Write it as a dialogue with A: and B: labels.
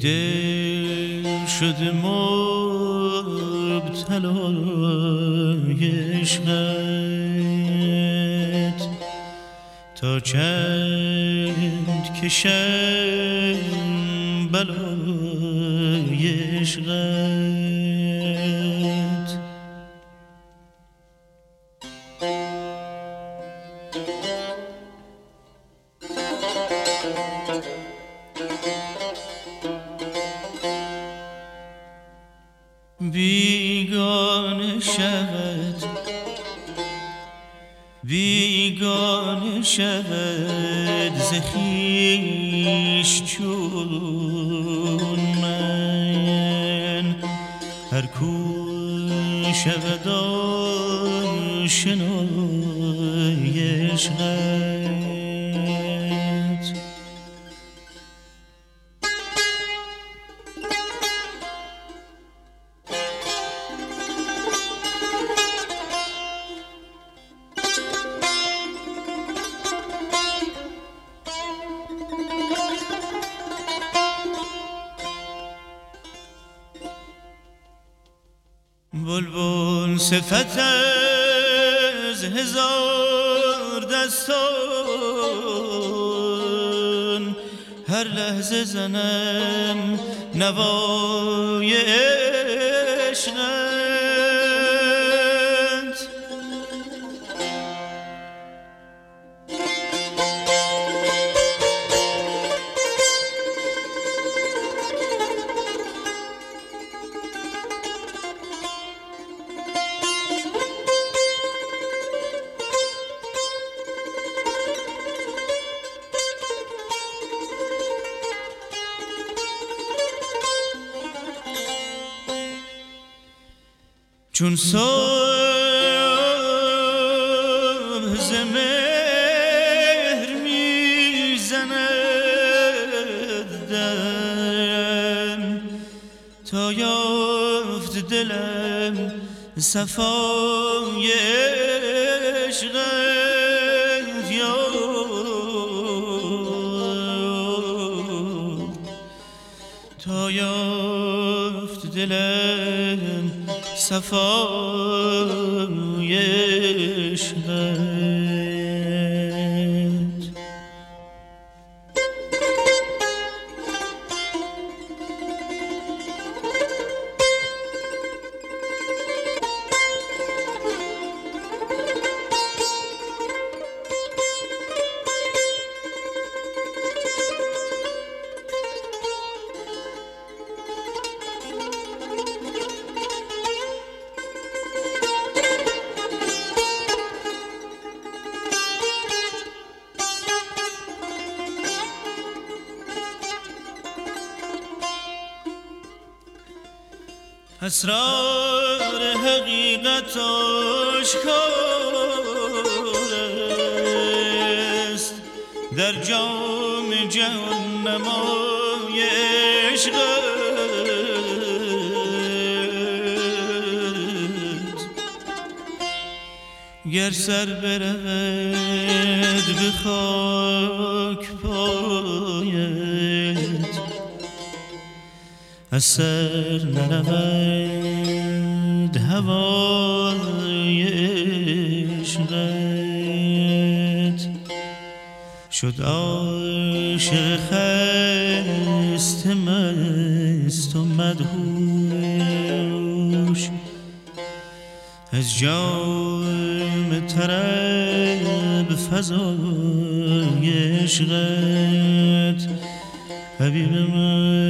A: دل شده مبتلای عشقت. تا چند کشم بلای عشقت. بیگانه شود. بیگانه شود زخیش چون من. هر کو شود آشنای عشقت بلبل صفت از هزار دستان. هر لحظه زنم نوای عشقت چون صبح ز مهر می‌زند دم تا یافت دلم صفای عشقت یا تا یافت دلم صفای عشقت اسرار حقیقت آشکار است در جام جهان نمای عشقت. گر سر برود به خاک پایت از سر نرود هوای عشقت. شد عاشق خسته مست و مدهوش. از جام طرب فضای عشقت. حبیب من